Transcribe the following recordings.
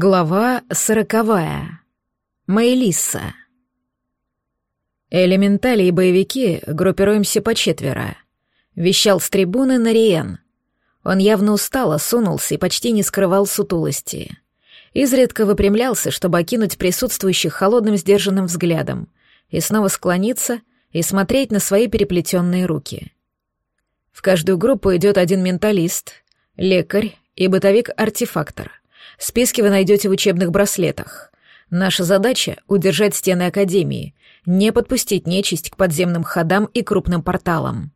Глава сороковая. Мейлисса. Элементали и боевики группируемся по четверо. Вещал с трибуны Нариен. Он явно устал, осунулся и почти не скрывал сутулости. Изредка выпрямлялся, чтобы окинуть присутствующих холодным сдержанным взглядом, и снова склониться и смотреть на свои переплетенные руки. В каждую группу идет один менталист, лекарь и бытовик-артефактор — Списки вы найдете в учебных браслетах. Наша задача — удержать стены Академии, не подпустить нечисть к подземным ходам и крупным порталам.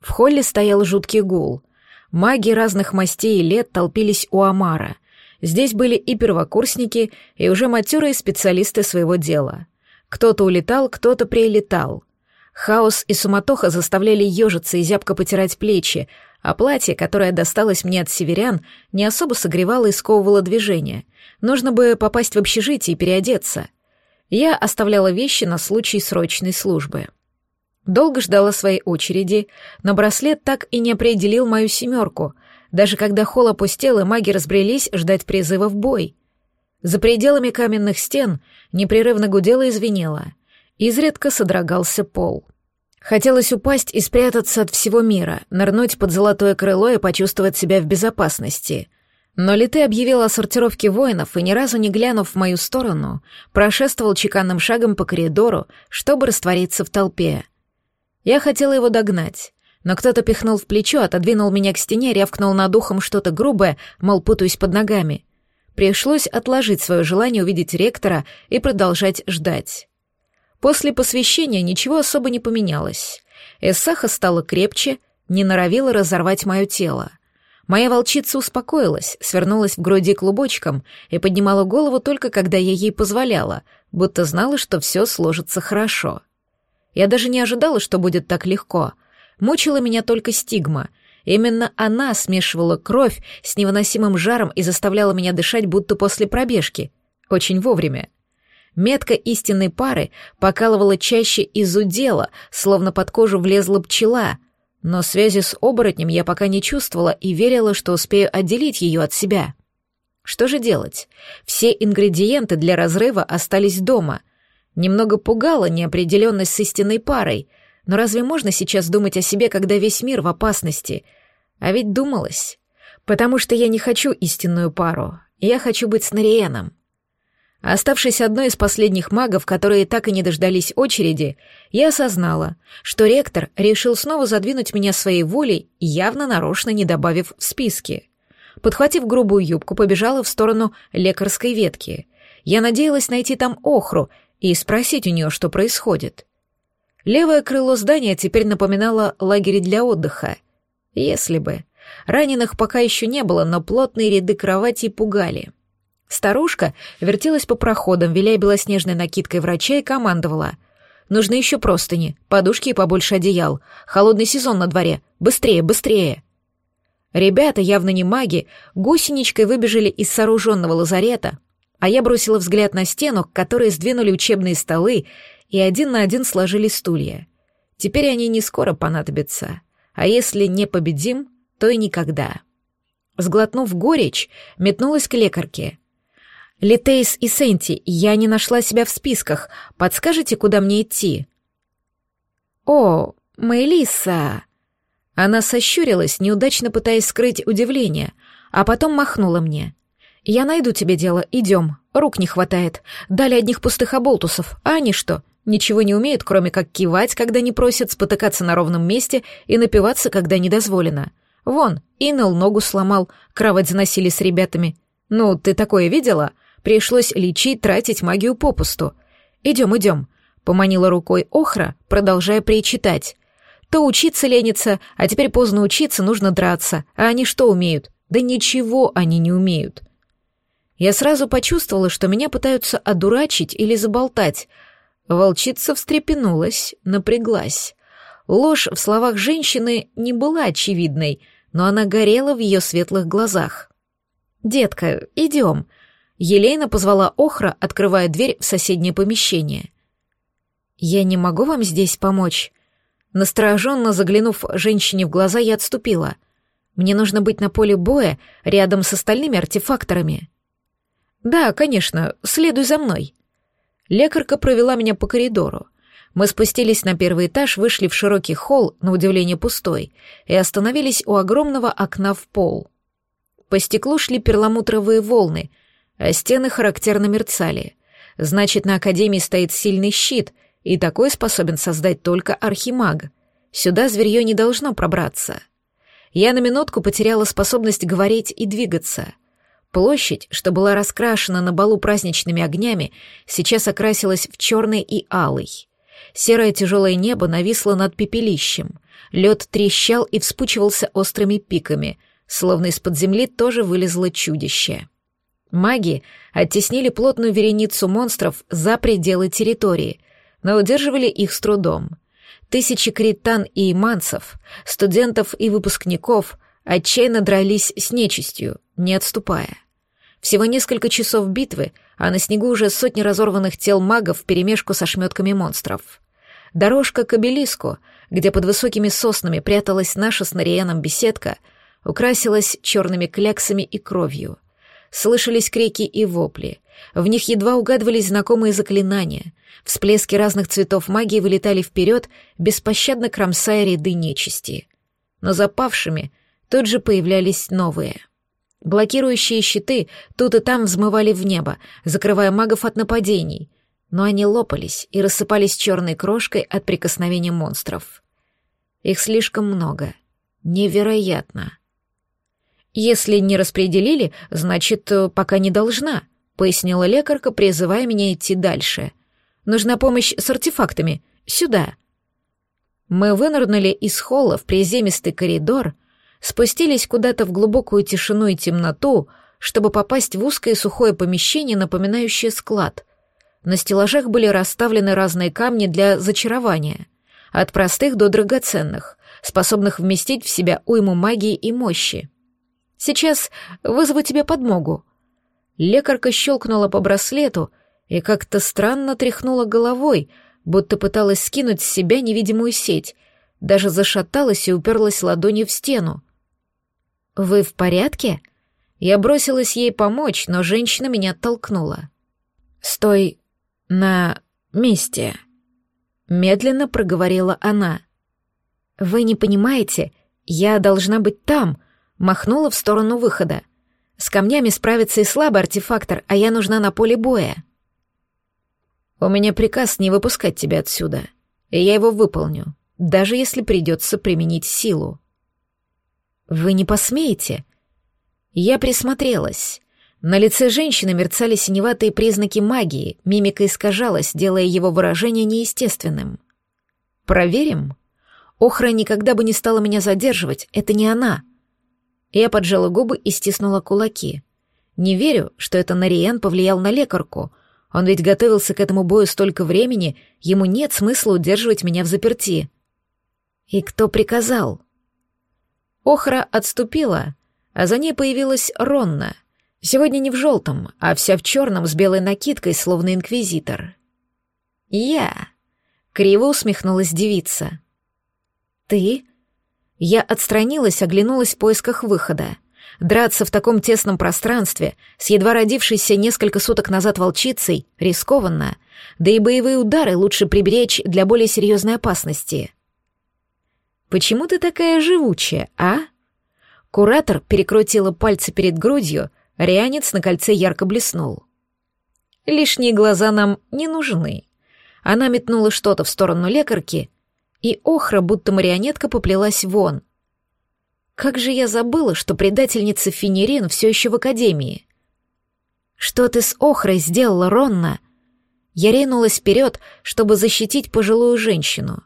В холле стоял жуткий гул. Маги разных мастей и лет толпились у Амара. Здесь были и первокурсники, и уже матерые специалисты своего дела. Кто-то улетал, кто-то прилетал. Хаос и суматоха заставляли ежиться и зябко потирать плечи, а платье, которое досталось мне от северян, не особо согревало и сковывало движение. Нужно бы попасть в общежитие и переодеться. Я оставляла вещи на случай срочной службы. Долго ждала своей очереди, но браслет так и не определил мою семерку, даже когда холл опустел и маги разбрелись ждать призыва в бой. За пределами каменных стен непрерывно гудело и звенело. Изредка содрогался пол. Хотелось упасть и спрятаться от всего мира, нырнуть под золотое крыло и почувствовать себя в безопасности. Но Литы объявил о сортировке воинов и, ни разу не глянув в мою сторону, прошествовал чеканным шагом по коридору, чтобы раствориться в толпе. Я хотела его догнать, но кто-то пихнул в плечо, отодвинул меня к стене, рявкнул над ухом что-то грубое, мол, путаюсь под ногами. Пришлось отложить свое желание увидеть ректора и продолжать ждать. После посвящения ничего особо не поменялось. Эссаха стала крепче, не норовила разорвать мое тело. Моя волчица успокоилась, свернулась в груди клубочком и поднимала голову только когда я ей позволяла, будто знала, что все сложится хорошо. Я даже не ожидала, что будет так легко. Мучила меня только стигма. Именно она смешивала кровь с невыносимым жаром и заставляла меня дышать, будто после пробежки. Очень вовремя. Метка истинной пары покалывала чаще из удела, словно под кожу влезла пчела, но связи с оборотнем я пока не чувствовала и верила, что успею отделить ее от себя. Что же делать? Все ингредиенты для разрыва остались дома. Немного пугала неопределенность с истинной парой, но разве можно сейчас думать о себе, когда весь мир в опасности? А ведь думалось. Потому что я не хочу истинную пару. Я хочу быть с Нариеном. Оставшись одной из последних магов, которые так и не дождались очереди, я осознала, что ректор решил снова задвинуть меня своей волей, явно нарочно не добавив в списки. Подхватив грубую юбку, побежала в сторону лекарской ветки. Я надеялась найти там охру и спросить у нее, что происходит. Левое крыло здания теперь напоминало лагерь для отдыха. Если бы. Раненых пока еще не было, но плотные ряды кроватей пугали. — Старушка вертелась по проходам, виляя белоснежной накидкой врача и командовала. «Нужны еще простыни, подушки и побольше одеял. Холодный сезон на дворе. Быстрее, быстрее!» Ребята, явно не маги, гусеничкой выбежали из сооруженного лазарета, а я бросила взгляд на стену, к которой сдвинули учебные столы и один на один сложили стулья. Теперь они не скоро понадобятся, а если не победим, то и никогда. Сглотнув горечь, метнулась к лекарке — Литейс и Сенти, я не нашла себя в списках. Подскажите, куда мне идти?» «О, Мелисса!» Она сощурилась, неудачно пытаясь скрыть удивление, а потом махнула мне. «Я найду тебе дело, идем. Рук не хватает. Дали одних пустых оболтусов, а они что, ничего не умеют, кроме как кивать, когда не просят, спотыкаться на ровном месте и напиваться, когда не дозволено. Вон, Инел ногу сломал, кровать заносили с ребятами. Ну, ты такое видела? Пришлось лечить, тратить магию попусту. «Идем, идем», — поманила рукой Охра, продолжая причитать. «То учиться ленится, а теперь поздно учиться, нужно драться. А они что умеют? Да ничего они не умеют». Я сразу почувствовала, что меня пытаются одурачить или заболтать. Волчица встрепенулась, напряглась. Ложь в словах женщины не была очевидной, но она горела в ее светлых глазах. «Детка, идем», Елена позвала Охра, открывая дверь в соседнее помещение. «Я не могу вам здесь помочь?» Настороженно заглянув женщине в глаза, я отступила. «Мне нужно быть на поле боя, рядом с остальными артефакторами». «Да, конечно, следуй за мной». Лекарка провела меня по коридору. Мы спустились на первый этаж, вышли в широкий холл, на удивление пустой, и остановились у огромного окна в пол. По стеклу шли перламутровые волны, а стены характерно мерцали. Значит, на Академии стоит сильный щит, и такой способен создать только архимаг. Сюда зверье не должно пробраться. Я на минутку потеряла способность говорить и двигаться. Площадь, что была раскрашена на балу праздничными огнями, сейчас окрасилась в черный и алый. Серое тяжелое небо нависло над пепелищем. Лед трещал и вспучивался острыми пиками, словно из-под земли тоже вылезло чудище. Маги оттеснили плотную вереницу монстров за пределы территории, но удерживали их с трудом. Тысячи критан и иманцев, студентов и выпускников отчаянно дрались с нечистью, не отступая. Всего несколько часов битвы, а на снегу уже сотни разорванных тел магов вперемешку со шметками монстров. Дорожка к обелиску, где под высокими соснами пряталась наша с Нариеном беседка, украсилась черными кляксами и кровью. Слышались крики и вопли. В них едва угадывались знакомые заклинания. Всплески разных цветов магии вылетали вперед, беспощадно кромсая ряды нечисти. Но запавшими тут же появлялись новые. Блокирующие щиты тут и там взмывали в небо, закрывая магов от нападений — но они лопались и рассыпались черной крошкой от прикосновения монстров. Их слишком много. Невероятно. «Если не распределили, значит, э, пока не должна», — пояснила лекарка, призывая меня идти дальше. «Нужна помощь с артефактами. Сюда». Мы вынырнули из холла в приземистый коридор, спустились куда-то в глубокую тишину и темноту, чтобы попасть в узкое сухое помещение, напоминающее склад — на стеллажах были расставлены разные камни для зачарования, от простых до драгоценных, способных вместить в себя уйму магии и мощи. «Сейчас вызову тебе подмогу». Лекарка щелкнула по браслету и как-то странно тряхнула головой, будто пыталась скинуть с себя невидимую сеть, даже зашаталась и уперлась ладонью в стену. «Вы в порядке?» Я бросилась ей помочь, но женщина меня оттолкнула. «Стой, на месте», — медленно проговорила она. «Вы не понимаете, я должна быть там», — махнула в сторону выхода. «С камнями справится и слабый артефактор, а я нужна на поле боя». «У меня приказ не выпускать тебя отсюда, и я его выполню, даже если придется применить силу». «Вы не посмеете?» Я присмотрелась. На лице женщины мерцали синеватые признаки магии, мимика искажалась, делая его выражение неестественным. «Проверим?» Охра никогда бы не стала меня задерживать, это не она. Я поджала губы и стиснула кулаки. Не верю, что это Нариен повлиял на лекарку. Он ведь готовился к этому бою столько времени, ему нет смысла удерживать меня в заперти. И кто приказал? Охра отступила, а за ней появилась Ронна — Сегодня не в желтом, а вся в черном с белой накидкой, словно инквизитор. «Я!» — криво усмехнулась девица. «Ты?» Я отстранилась, оглянулась в поисках выхода. Драться в таком тесном пространстве с едва родившейся несколько суток назад волчицей рискованно, да и боевые удары лучше приберечь для более серьезной опасности. «Почему ты такая живучая, а?» Куратор перекрутила пальцы перед грудью, Рянец на кольце ярко блеснул. «Лишние глаза нам не нужны». Она метнула что-то в сторону лекарки, и охра, будто марионетка, поплелась вон. Как же я забыла, что предательница Финерин все еще в академии. «Что ты с охрой сделала, Ронна?» Я ринулась вперед, чтобы защитить пожилую женщину.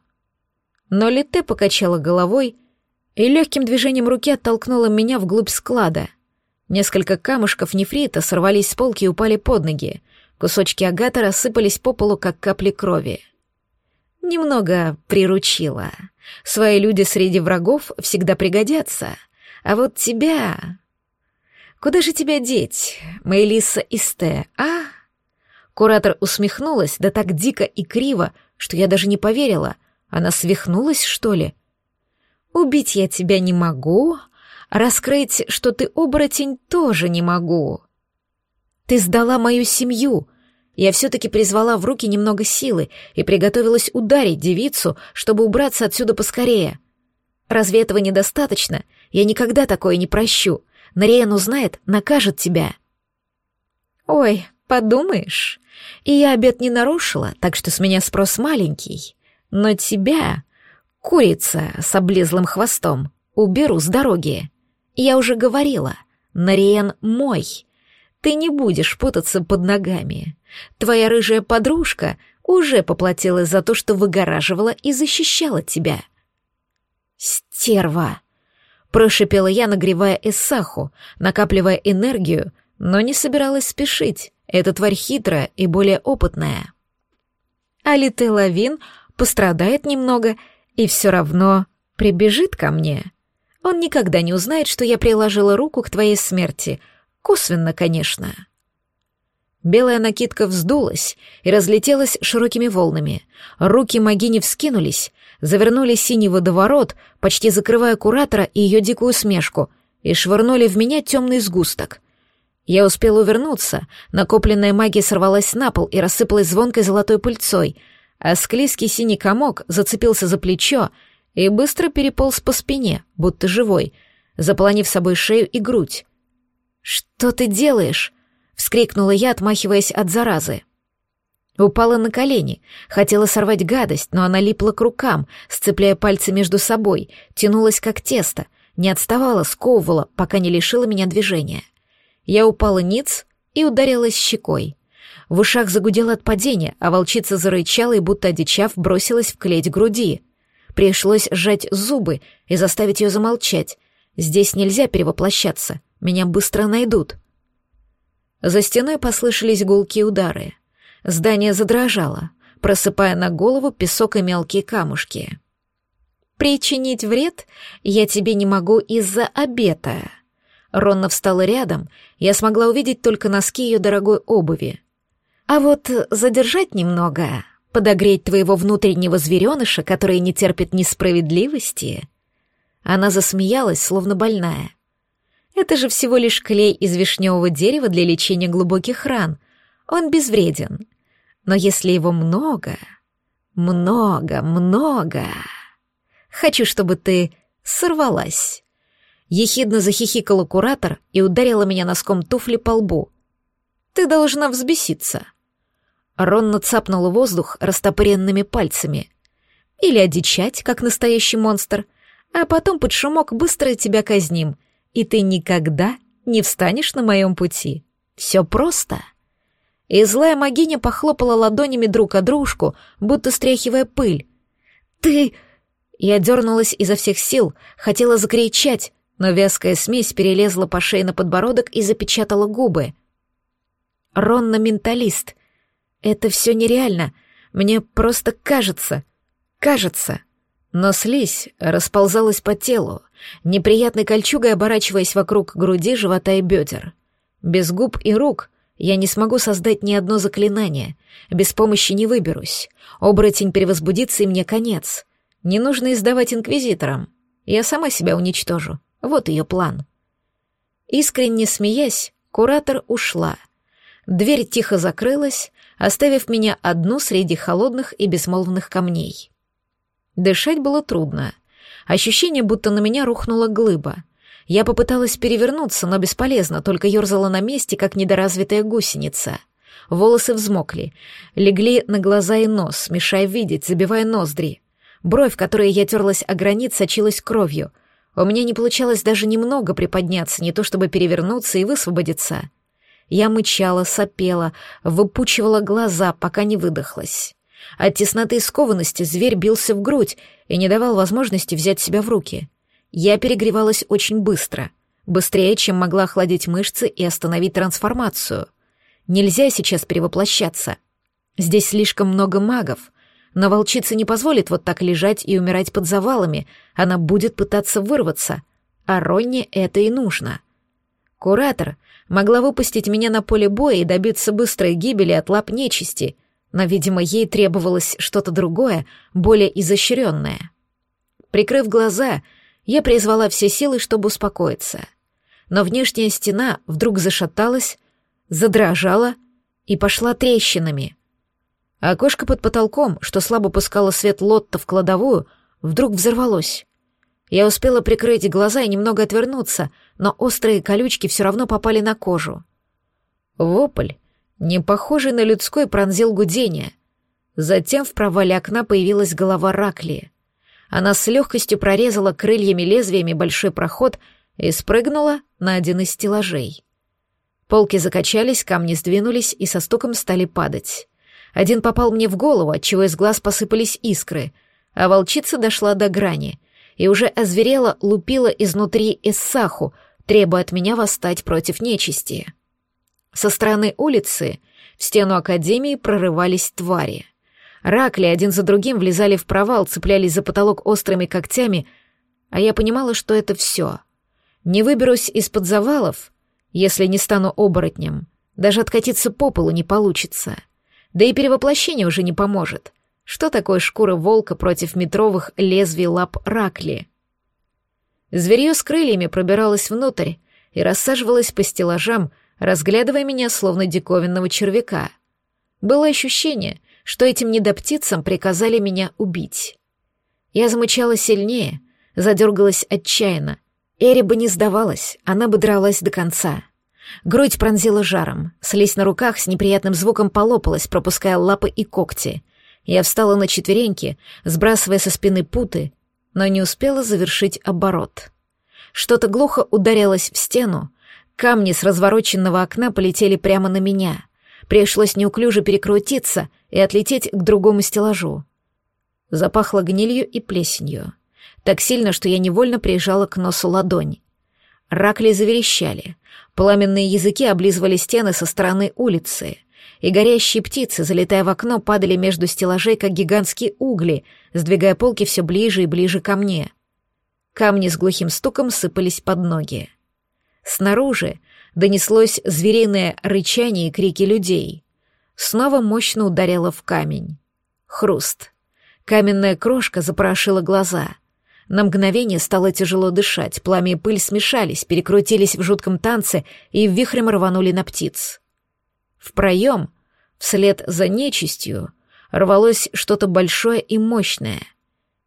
Но Лите покачала головой и легким движением руки оттолкнула меня вглубь склада — Несколько камушков нефрита сорвались с полки и упали под ноги. Кусочки агата рассыпались по полу, как капли крови. Немного приручила. Свои люди среди врагов всегда пригодятся. А вот тебя... Куда же тебя деть, Мэйлиса Исте, а? Куратор усмехнулась, да так дико и криво, что я даже не поверила. Она свихнулась, что ли? Убить я тебя не могу, Раскрыть, что ты оборотень, тоже не могу. Ты сдала мою семью. Я все-таки призвала в руки немного силы и приготовилась ударить девицу, чтобы убраться отсюда поскорее. Разве этого недостаточно? Я никогда такое не прощу. Нариен узнает, накажет тебя. Ой, подумаешь. И я обед не нарушила, так что с меня спрос маленький. Но тебя, курица с облезлым хвостом, уберу с дороги. Я уже говорила, Нариен мой. Ты не будешь путаться под ногами. Твоя рыжая подружка уже поплатилась за то, что выгораживала и защищала тебя. Стерва! Прошипела я, нагревая эссаху, накапливая энергию, но не собиралась спешить. Эта тварь хитрая и более опытная. Алите Лавин пострадает немного и все равно прибежит ко мне. Он никогда не узнает, что я приложила руку к твоей смерти. Косвенно, конечно. Белая накидка вздулась и разлетелась широкими волнами. Руки Магини вскинулись, завернули синий водоворот, почти закрывая куратора и ее дикую смешку, и швырнули в меня темный сгусток. Я успел увернуться, накопленная магия сорвалась на пол и рассыпалась звонкой золотой пыльцой, а склизкий синий комок зацепился за плечо и быстро переполз по спине, будто живой, заполонив собой шею и грудь. «Что ты делаешь?» — вскрикнула я, отмахиваясь от заразы. Упала на колени, хотела сорвать гадость, но она липла к рукам, сцепляя пальцы между собой, тянулась как тесто, не отставала, сковывала, пока не лишила меня движения. Я упала ниц и ударилась щекой. В ушах загудело от падения, а волчица зарычала и, будто одичав, бросилась в клеть груди. Пришлось сжать зубы и заставить ее замолчать. Здесь нельзя перевоплощаться, меня быстро найдут. За стеной послышались гулкие удары. Здание задрожало, просыпая на голову песок и мелкие камушки. «Причинить вред я тебе не могу из-за обета». Ронна встала рядом, я смогла увидеть только носки ее дорогой обуви. «А вот задержать немного, подогреть твоего внутреннего звереныша, который не терпит несправедливости...» Она засмеялась, словно больная. «Это же всего лишь клей из вишневого дерева для лечения глубоких ран. Он безвреден. Но если его много, много, много... Хочу, чтобы ты сорвалась. Ехидно захихикала куратор и ударила меня носком туфли по лбу. Ты должна взбеситься. Ронна цапнула воздух растопыренными пальцами. Или одичать, как настоящий монстр, а потом под шумок быстро тебя казним, и ты никогда не встанешь на моем пути. Все просто и злая могиня похлопала ладонями друг о дружку, будто стряхивая пыль. «Ты...» Я дернулась изо всех сил, хотела закричать, но вязкая смесь перелезла по шее на подбородок и запечатала губы. «Ронна менталист. Это все нереально. Мне просто кажется. Кажется». Но слизь расползалась по телу, неприятной кольчугой оборачиваясь вокруг груди, живота и бедер. Без губ и рук я не смогу создать ни одно заклинание. Без помощи не выберусь. Оборотень перевозбудится, и мне конец. Не нужно издавать инквизиторам. Я сама себя уничтожу. Вот ее план. Искренне смеясь, куратор ушла. Дверь тихо закрылась, оставив меня одну среди холодных и безмолвных камней. Дышать было трудно. Ощущение, будто на меня рухнула глыба. Я попыталась перевернуться, но бесполезно, только ерзала на месте, как недоразвитая гусеница. Волосы взмокли, легли на глаза и нос, мешая видеть, забивая ноздри. Бровь, которой я терлась о гранит, сочилась кровью. У меня не получалось даже немного приподняться, не то чтобы перевернуться и высвободиться. Я мычала, сопела, выпучивала глаза, пока не выдохлась. От тесноты и скованности зверь бился в грудь и не давал возможности взять себя в руки. Я перегревалась очень быстро, быстрее, чем могла охладить мышцы и остановить трансформацию. Нельзя сейчас перевоплощаться. Здесь слишком много магов, но волчица не позволит вот так лежать и умирать под завалами, она будет пытаться вырваться, а Ронне это и нужно. Куратор могла выпустить меня на поле боя и добиться быстрой гибели от лап нечисти, но, видимо, ей требовалось что-то другое, более изощренное. Прикрыв глаза, я призвала все силы, чтобы успокоиться. Но внешняя стена вдруг зашаталась, задрожала и пошла трещинами. окошко под потолком, что слабо пускало свет лотта в кладовую, вдруг взорвалось. Я успела прикрыть глаза и немного отвернуться, но острые колючки все равно попали на кожу. Вопль, не похожий на людской, пронзил гудение. Затем в провале окна появилась голова Ракли. Она с легкостью прорезала крыльями-лезвиями большой проход и спрыгнула на один из стеллажей. Полки закачались, камни сдвинулись и со стуком стали падать. Один попал мне в голову, отчего из глаз посыпались искры, а волчица дошла до грани и уже озверела лупила изнутри Иссаху, требуя от меня восстать против нечисти. Со стороны улицы в стену Академии прорывались твари. Ракли один за другим влезали в провал, цеплялись за потолок острыми когтями, а я понимала, что это все. Не выберусь из-под завалов, если не стану оборотнем. Даже откатиться по полу не получится. Да и перевоплощение уже не поможет. Что такое шкура волка против метровых лезвий лап Ракли? Зверье с крыльями пробиралось внутрь и рассаживалось по стеллажам, разглядывая меня словно диковинного червяка. Было ощущение, что этим недоптицам приказали меня убить. Я замычала сильнее, задергалась отчаянно. Эри бы не сдавалась, она бы дралась до конца. Грудь пронзила жаром, слизь на руках с неприятным звуком полопалась, пропуская лапы и когти. Я встала на четвереньки, сбрасывая со спины путы, но не успела завершить оборот. Что-то глухо ударялось в стену, камни с развороченного окна полетели прямо на меня. Пришлось неуклюже перекрутиться и отлететь к другому стеллажу. Запахло гнилью и плесенью. Так сильно, что я невольно прижала к носу ладонь. Ракли заверещали. Пламенные языки облизывали стены со стороны улицы, и горящие птицы, залетая в окно, падали между стеллажей, как гигантские угли, сдвигая полки все ближе и ближе ко мне. Камни с глухим стуком сыпались под ноги. Снаружи донеслось звериное рычание и крики людей. Снова мощно ударило в камень. Хруст. Каменная крошка запорошила глаза — на мгновение стало тяжело дышать, пламя и пыль смешались, перекрутились в жутком танце и вихрем рванули на птиц. В проем, вслед за нечистью, рвалось что-то большое и мощное.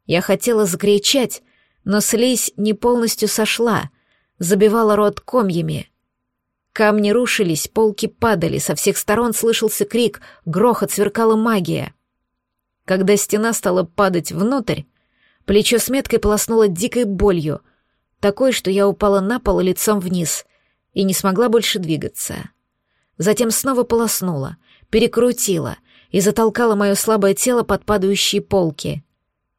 Я хотела закричать, но слизь не полностью сошла, забивала рот комьями. Камни рушились, полки падали, со всех сторон слышался крик, грохот, сверкала магия. Когда стена стала падать внутрь, Плечо с меткой полоснуло дикой болью, такой, что я упала на пол лицом вниз и не смогла больше двигаться. Затем снова полоснула, перекрутила и затолкала мое слабое тело под падающие полки.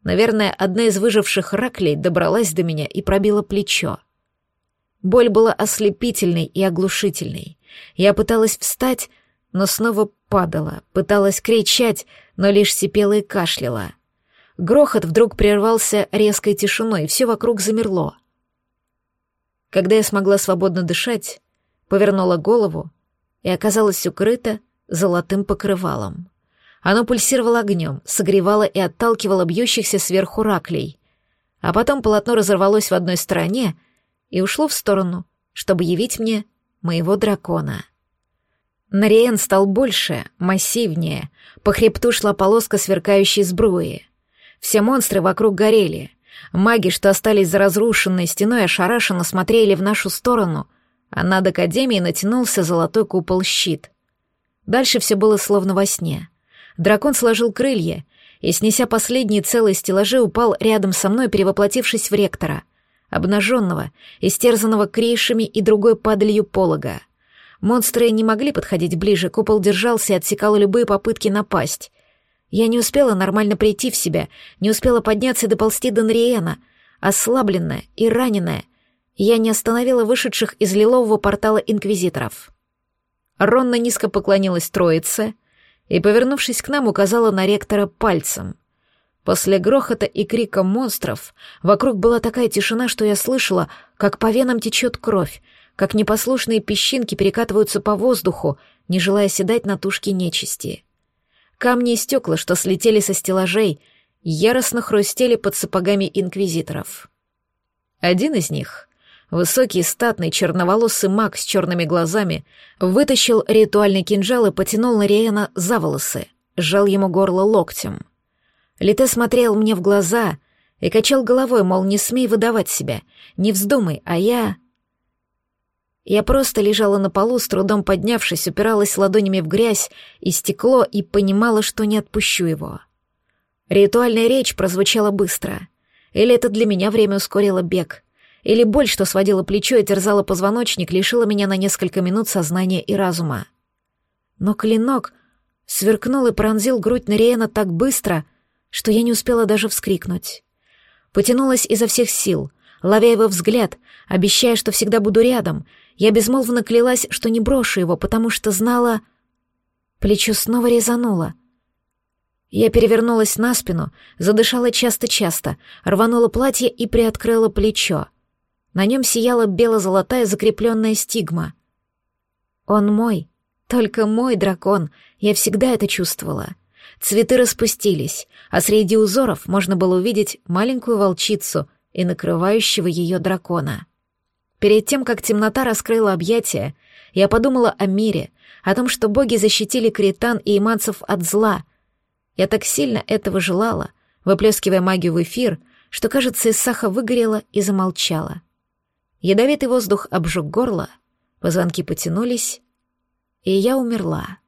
Наверное, одна из выживших раклей добралась до меня и пробила плечо. Боль была ослепительной и оглушительной. Я пыталась встать, но снова падала, пыталась кричать, но лишь сипела и кашляла. Грохот вдруг прервался резкой тишиной, все вокруг замерло. Когда я смогла свободно дышать, повернула голову и оказалась укрыта золотым покрывалом. Оно пульсировало огнем, согревало и отталкивало бьющихся сверху раклей. А потом полотно разорвалось в одной стороне и ушло в сторону, чтобы явить мне моего дракона. Нариен стал больше, массивнее, по хребту шла полоска сверкающей сбруи. Все монстры вокруг горели. Маги, что остались за разрушенной стеной, ошарашенно смотрели в нашу сторону, а над Академией натянулся золотой купол-щит. Дальше все было словно во сне. Дракон сложил крылья и, снеся последние целые стеллажи, упал рядом со мной, перевоплотившись в ректора, обнаженного, истерзанного крейшами и другой падалью полога. Монстры не могли подходить ближе, купол держался и отсекал любые попытки напасть. Я не успела нормально прийти в себя, не успела подняться и доползти до Нриена, ослабленная и раненая. Я не остановила вышедших из лилового портала инквизиторов. Ронна низко поклонилась троице и, повернувшись к нам, указала на ректора пальцем. После грохота и крика монстров вокруг была такая тишина, что я слышала, как по венам течет кровь, как непослушные песчинки перекатываются по воздуху, не желая седать на тушке нечисти. Камни и стекла, что слетели со стеллажей, яростно хрустели под сапогами инквизиторов. Один из них Высокий, статный, черноволосый маг с черными глазами вытащил ритуальный кинжал и потянул Нариена за волосы, сжал ему горло локтем. Лите смотрел мне в глаза и качал головой, мол, не смей выдавать себя, не вздумай, а я... Я просто лежала на полу, с трудом поднявшись, упиралась ладонями в грязь и стекло и понимала, что не отпущу его. Ритуальная речь прозвучала быстро. Или это для меня время ускорило бег — или боль, что сводила плечо и терзала позвоночник, лишила меня на несколько минут сознания и разума. Но клинок сверкнул и пронзил грудь Нариена так быстро, что я не успела даже вскрикнуть. Потянулась изо всех сил, ловя его взгляд, обещая, что всегда буду рядом. Я безмолвно клялась, что не брошу его, потому что знала... Плечо снова резануло. Я перевернулась на спину, задышала часто-часто, рванула платье и приоткрыла плечо. На нем сияла бело-золотая закрепленная стигма. Он мой, только мой дракон, я всегда это чувствовала. Цветы распустились, а среди узоров можно было увидеть маленькую волчицу и накрывающего ее дракона. Перед тем, как темнота раскрыла объятия, я подумала о мире, о том, что боги защитили критан и иманцев от зла. Я так сильно этого желала, выплескивая магию в эфир, что, кажется, Исаха выгорела и замолчала. Ядовитый воздух обжег горло, позвонки потянулись, и я умерла.